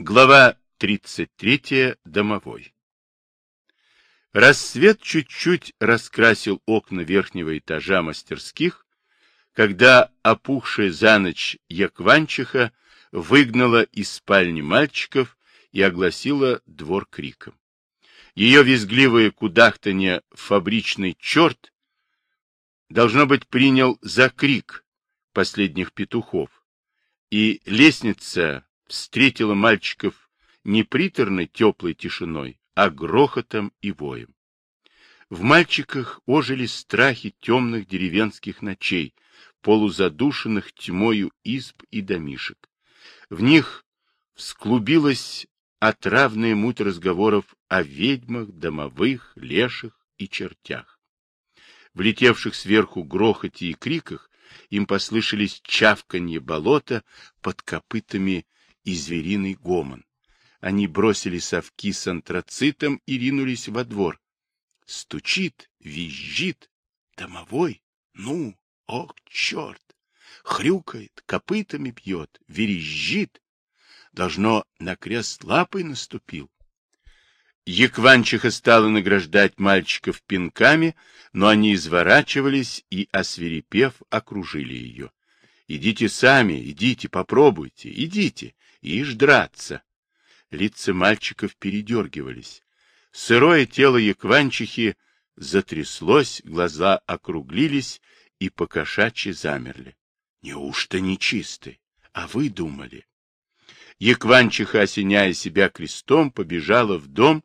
Глава 33. Домовой. Рассвет чуть-чуть раскрасил окна верхнего этажа мастерских, когда опухшая за ночь Якванчиха выгнала из спальни мальчиков и огласила двор криком. Ее визгливое кудахтанье фабричный черт должно быть принял за крик последних петухов, и лестница встретила мальчиков не приторной теплой тишиной, а грохотом и воем. В мальчиках ожили страхи темных деревенских ночей, полузадушенных тьмою изб и домишек. В них всклубилась отравная муть разговоров о ведьмах, домовых, леших и чертях. В летевших сверху грохоте и криках им послышались чавканье болота под копытами и звериный гомон. Они бросили совки с антрацитом и ринулись во двор. Стучит, визжит. Домовой? Ну, ох, черт! Хрюкает, копытами бьет, верещит. Должно, на крест лапой наступил. Екванчиха стала награждать мальчиков пинками, но они изворачивались и, освирепев, окружили ее. Идите сами, идите, попробуйте, идите, ишь драться. Лица мальчиков передергивались. Сырое тело Якванчихи затряслось, глаза округлились и покошачьи замерли. Неужто нечистый? А вы думали? Якванчиха, осеняя себя крестом, побежала в дом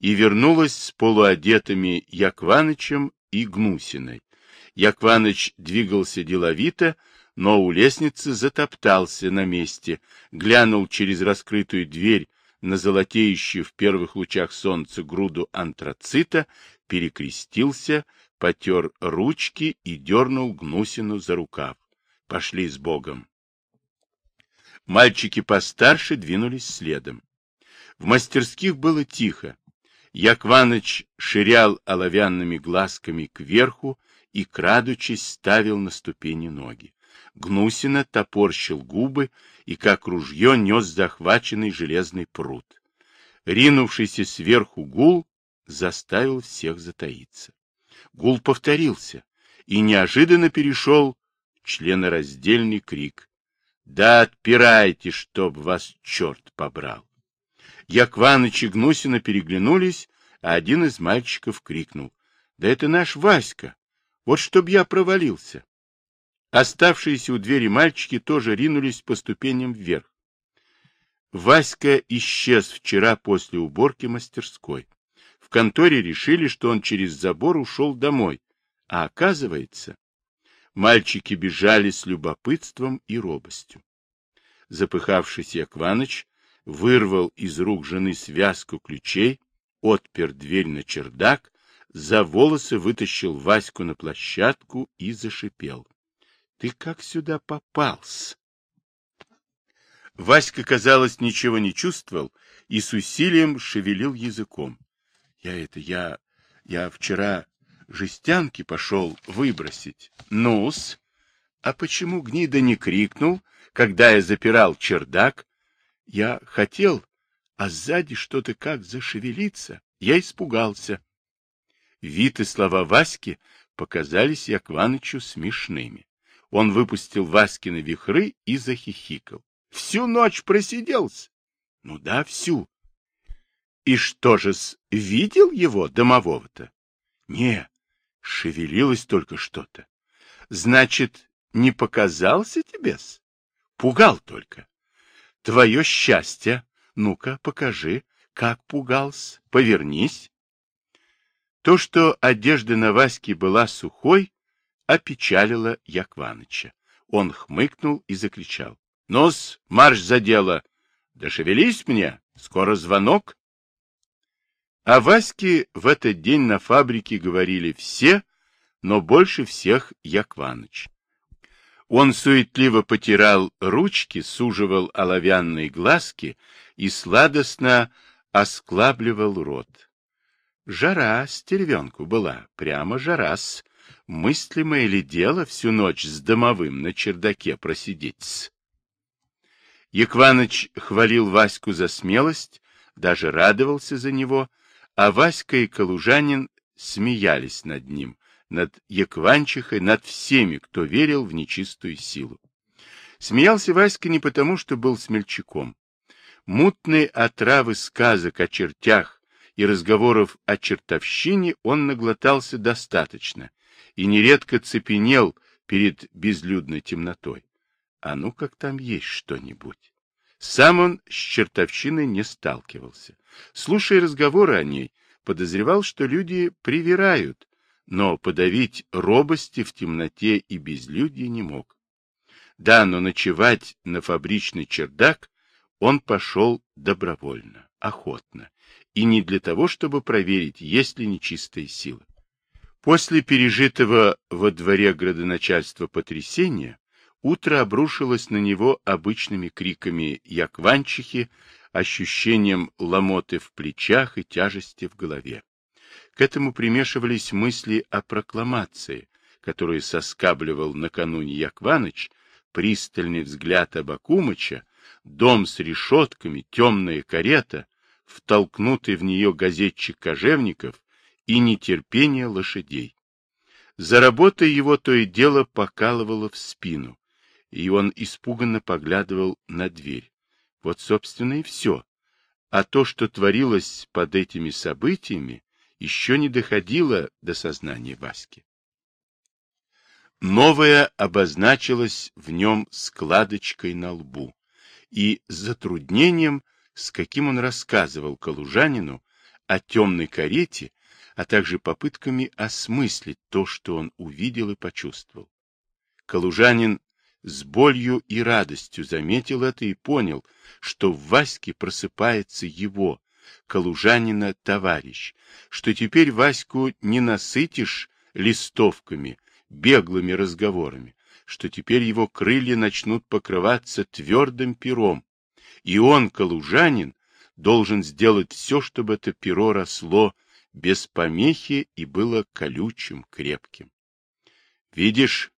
и вернулась с полуодетыми Якванычем и Гнусиной. Якваныч двигался деловито, но у лестницы затоптался на месте, глянул через раскрытую дверь на золотеющую в первых лучах солнца груду антрацита, перекрестился, потер ручки и дернул Гнусину за рукав. Пошли с Богом. Мальчики постарше двинулись следом. В мастерских было тихо. Якваныч ширял оловянными глазками кверху и, крадучись, ставил на ступени ноги. Гнусина топорщил губы и, как ружье, нес захваченный железный пруд. Ринувшийся сверху гул заставил всех затаиться. Гул повторился и неожиданно перешел членораздельный крик. «Да отпирайте, чтоб вас черт побрал!» Якваныч и Гнусина переглянулись, а один из мальчиков крикнул. «Да это наш Васька! Вот чтоб я провалился!» Оставшиеся у двери мальчики тоже ринулись по ступеням вверх. Васька исчез вчера после уборки мастерской. В конторе решили, что он через забор ушел домой, а оказывается, мальчики бежали с любопытством и робостью. Запыхавшийся Акваныч вырвал из рук жены связку ключей, отпер дверь на чердак, за волосы вытащил Ваську на площадку и зашипел. Ты как сюда попался? Васька, казалось, ничего не чувствовал и с усилием шевелил языком. Я это, я, я вчера жестянки пошел выбросить. Нус, а почему гнида не крикнул, когда я запирал чердак? Я хотел, а сзади что-то как зашевелиться. Я испугался. Вид и слова Васьки показались Якванычу смешными. Он выпустил Васькины вихры и захихикал. Всю ночь просиделся. Ну да, всю. И что же, с видел его, домового-то? Не, шевелилось только что-то. Значит, не показался тебе-с? Пугал только. Твое счастье. Ну-ка, покажи, как пугался. Повернись. То, что одежда на Ваське была сухой, опечалило Якваныча. Он хмыкнул и закричал. — Нос, марш за дело! Да шевелись мне, скоро звонок. О Ваське в этот день на фабрике говорили все, но больше всех Якваныч. Он суетливо потирал ручки, суживал оловянные глазки и сладостно осклабливал рот. Жара стервенку была, прямо жарас, мыслимое ли дело всю ночь с домовым на чердаке просидеть? Якваныч хвалил Ваську за смелость, даже радовался за него, а Васька и Калужанин смеялись над ним, над Якванчихой, над всеми, кто верил в нечистую силу. Смеялся Васька не потому, что был смельчаком. Мутные отравы сказок о чертях и разговоров о чертовщине он наглотался достаточно и нередко цепенел перед безлюдной темнотой. А ну как там есть что-нибудь. Сам он с чертовщиной не сталкивался. Слушая разговоры о ней, подозревал, что люди привирают, но подавить робости в темноте и безлюдье не мог. Да, но ночевать на фабричный чердак он пошел добровольно, охотно, и не для того, чтобы проверить, есть ли нечистая сила. После пережитого во дворе градоначальства потрясения утро обрушилось на него обычными криками якванчихи, ощущением ломоты в плечах и тяжести в голове. К этому примешивались мысли о прокламации, которую соскабливал накануне Якваныч, пристальный взгляд Абакумыча, дом с решетками, темная карета, втолкнутый в нее газетчик Кожевников и нетерпение лошадей. За работой его то и дело покалывало в спину, и он испуганно поглядывал на дверь. Вот, собственно, и все. А то, что творилось под этими событиями, еще не доходило до сознания Васьки. Новое обозначилось в нем складочкой на лбу и затруднением, с каким он рассказывал Калужанину о темной карете а также попытками осмыслить то, что он увидел и почувствовал. Калужанин с болью и радостью заметил это и понял, что в Ваське просыпается его, Калужанина, товарищ, что теперь Ваську не насытишь листовками, беглыми разговорами, что теперь его крылья начнут покрываться твердым пером, и он, Калужанин, должен сделать все, чтобы это перо росло без помехи и было колючим, крепким. Видишь,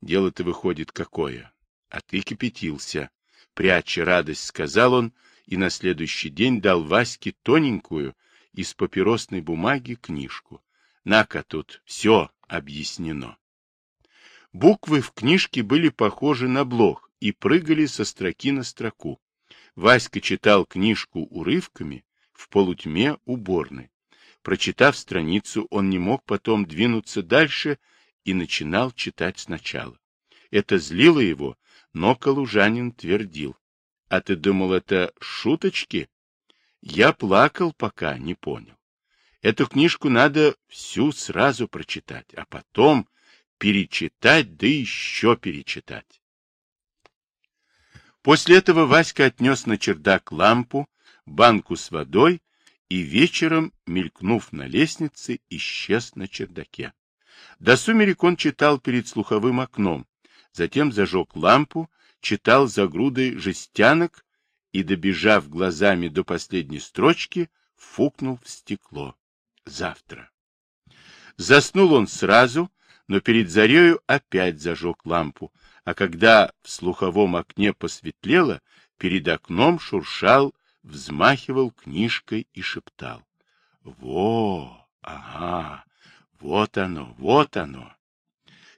дело-то выходит какое, а ты кипятился. Пряча радость, сказал он, и на следующий день дал Ваське тоненькую из папиросной бумаги книжку. На-ка тут все объяснено. Буквы в книжке были похожи на блох и прыгали со строки на строку. Васька читал книжку урывками в полутьме уборной. Прочитав страницу, он не мог потом двинуться дальше и начинал читать сначала. Это злило его, но Калужанин твердил. — А ты думал, это шуточки? Я плакал, пока не понял. Эту книжку надо всю сразу прочитать, а потом перечитать, да еще перечитать. После этого Васька отнес на чердак лампу, банку с водой и вечером, мелькнув на лестнице, исчез на чердаке. До сумерек он читал перед слуховым окном, затем зажег лампу, читал за грудой жестянок и, добежав глазами до последней строчки, фукнул в стекло. Завтра. Заснул он сразу, но перед зарею опять зажег лампу, а когда в слуховом окне посветлело, перед окном шуршал взмахивал книжкой и шептал. Во, ага, вот оно, вот оно.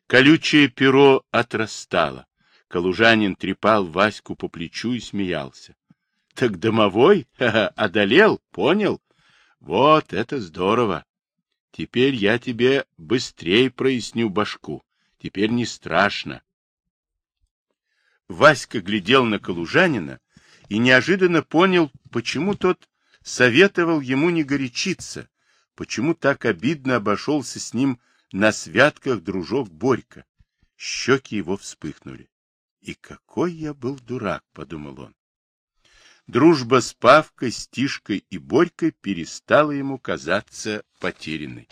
Колючее перо отрастало. Калужанин трепал Ваську по плечу и смеялся. — Так домовой? Ха -ха, одолел, понял? Вот это здорово. Теперь я тебе быстрее проясню башку. Теперь не страшно. Васька глядел на Калужанина и неожиданно понял, почему тот советовал ему не горячиться, почему так обидно обошелся с ним на святках дружок Борька. Щеки его вспыхнули. И какой я был дурак, подумал он. Дружба с Павкой, Стишкой и Борькой перестала ему казаться потерянной.